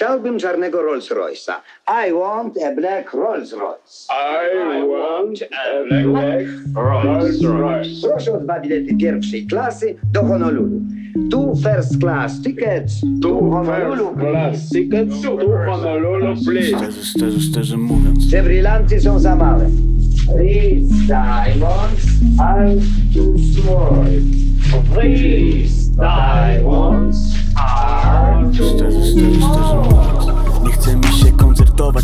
Chciałbym czarnego Rolls Royce'a. I want a black Rolls Royce. I want a black Rolls Royce. Proszę o dwa bilety pierwszej klasy do Honolulu. Two first class tickets to Two Honolulu. first class tickets to Honolulu, please. Szczerze, szczerze, szczerze mówiąc Te brylanty są za małe. These diamonds are too small. These diamonds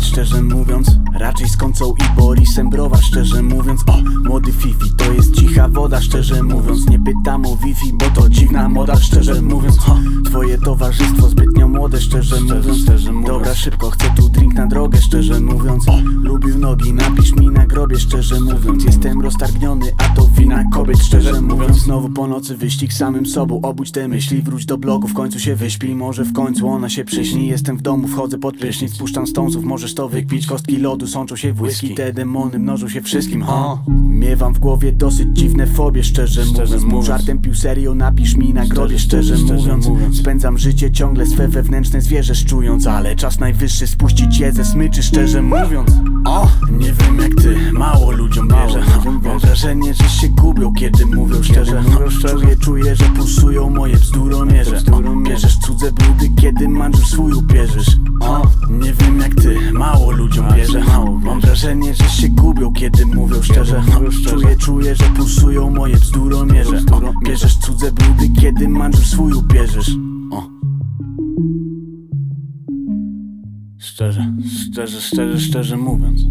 szczerze mówiąc. Raczej z i Borisem Browa, szczerze mówiąc. O, młody Fifi, to jest cicha woda, szczerze mówiąc Nie pytam o Wi-Fi, bo to dziwna moda, szczerze mówiąc. O, Twoje towarzystwo zbytnio młode, szczerze mówiąc. Dobra, szybko, chcę tu drink na drogę, szczerze mówiąc. O, lubił nogi, napisz mi na grobie, szczerze mówiąc. Jestem roztargniony, a to wina kobiet, szczerze mówiąc. Znowu po nocy wyścig samym sobą, obudź te myśli Wróć do blogu, w końcu się wyśpi, może w końcu ona się przyśni. Jestem w domu, wchodzę pod prysznic, spuszczam stąsów, możesz to wykpić Kostki lodu sączą się w whisky, te demony mnożą się wszystkim, ha? Miewam w głowie dosyć dziwne fobie, szczerze, mówiąc. Mów żartem pił serio, napisz mi na grobie, szczerze, mówiąc. Spędzam życie ciągle swe wewnętrzne zwierzę szczując Ale czas najwyższy spuścić je ze smyczy, szczerze mówiąc. O, nie wiem jak ty, mało ludziom bierze Mam wrażenie, że się gubią, kiedy mówią szczerze. Czuję, czuję, że pulsują moje bzduromierze. Bierzesz cudze brudy, kiedy manżur swój upierzysz O, nie wiem jak ty, mało ludziom bierze Mam wrażenie, że się gubią, kiedy mówią szczerze. Czuję, czuję, że pulsują moje bzduromierze. O, Bierzesz cudze brudy, kiedy manżur swój upierzysz O. Szczerze, szczerze, szczerze, szczerze mówiąc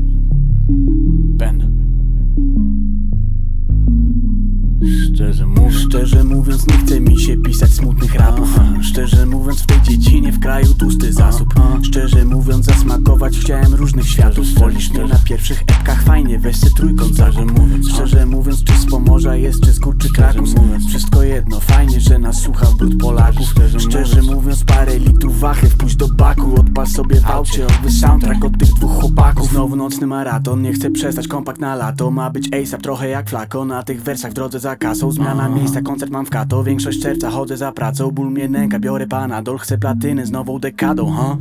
Szczerze mówiąc, szczerze mówiąc, nie chce mi się pisać smutnych rapów. Szczerze mówiąc, w tej dziedzinie w kraju tłusty zasób. Szczerze mówiąc, zasmakować chciałem różnych światów. Wolisz mnie na pierwszych epkach, fajnie, weź se trójkąt Szczerze mówiąc, szczerze mówiąc, czy z Pomorza jest, czy z Kur, czy Kraków? Wszystko jedno, fajnie, że nas słucha brud Polaków. Szczerze sobie w aucie, odby soundtrack od tych dwóch chłopaków. Znowu nocny maraton, nie chcę przestać, kompakt na lato. Ma być ASAP, trochę jak flako, na tych wersach w drodze za kasą. Zmiana miejsca, koncert mam w kato, większość czerwca chodzę za pracą. Ból mnie nęka, biorę panadol, chcę platyny z nową dekadą, ha?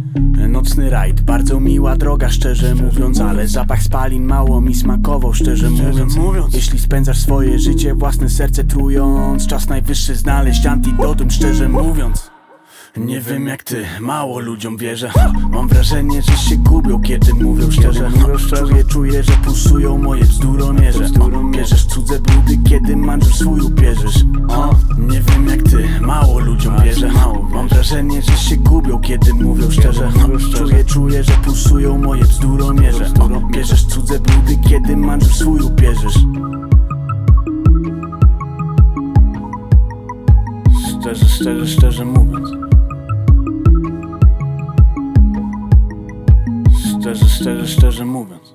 Nocny rajd, bardzo miła droga, szczerze mówiąc Ale zapach spalin mało mi smakował, szczerze mówiąc. Jeśli spędzasz swoje życie, własne serce trując Czas najwyższy znaleźć antidotum, szczerze mówiąc nie wiem jak ty, mało ludziom wierzę. Mam wrażenie, że się gubią, kiedy mówią szczerze. Czuję, czuję, że pulsują moje bzduromierze Bierzesz cudze brudy, kiedy manżur swój upierzysz. O, Nie wiem jak ty, mało ludziom wierzę. Mam wrażenie, że się gubią, kiedy mówią szczerze. Czuję, czuję, że pulsują moje bzduromierze Bierzesz cudze brudy, kiedy manżur swój upierzysz. Szczerze, szczerze, szczerze mówiąc Szczerze, szczerze, szczerze mówiąc